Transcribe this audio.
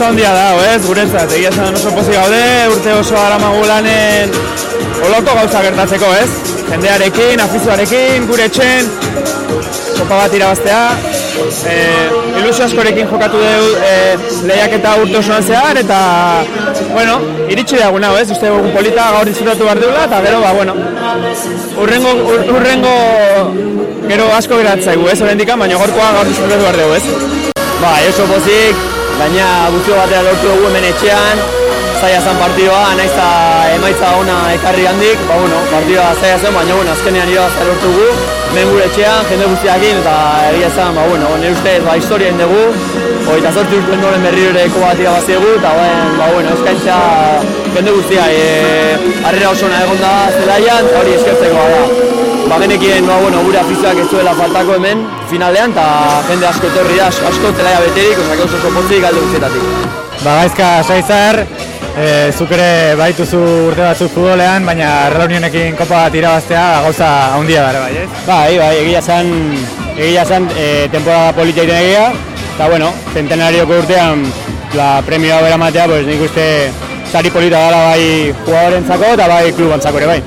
oso handia da, ez, guretzat, egia esan oso pozik gaude, urte oso aramagu lanen oloko gauza gertatzeko, ez? Jendearekin, afizioarekin, gure etxen, kopa bat irabaztea, e, ilusio askorekin jokatu dugu e, lehiak eta urte osoan zehar, eta, bueno, iritsi dago hau, ez? Uste dugu polita gaur disfrutatu behar dugula, eta gero, ba, bueno, urrengo, ur, urrengo, gero asko geratzaigu, ez? Horrendikan, baina gorkoa gaur disfrutatu behar dugu, ez? Ba, oso pozik, baina guztio batea lortu dugu hemen etxean, zaila zen partidua, naiz eta emaitza ona ekarri handik, ba, bueno, partidua zaila zen, baina bueno, azkenean irabaza lortu dugu, hemen gure etxean, jende guztiakin, eta egia zen, ba, bueno, nire ustez, ba, historia dugu, hogeita sortu urtuen noren ere bat irabazi eta ba, bueno, eskaintza jende guztia, e, harrera oso nahi egon da zelaian, eta hori eskertzeko da. Ba, genekien, ba, bueno, gure afizioak ez zuela faltako hemen, finalean, eta jende asko etorri da, asko zelaia beterik, osak oso oso potzik alde guztietatik. Ba, gaizka, saizar, e, zuk ere baituzu urte batzuk futbolean, baina Real Unionekin kopa bat irabaztea gauza handia dara, bai, ez? Bai, bai, egia zen, egia zen, e, temporada politia iten egia, eta, bueno, centenarioko urtean, la premioa bera matea, pues, nik uste sari polita dara bai jugadorentzako eta bai klubantzako ere bai.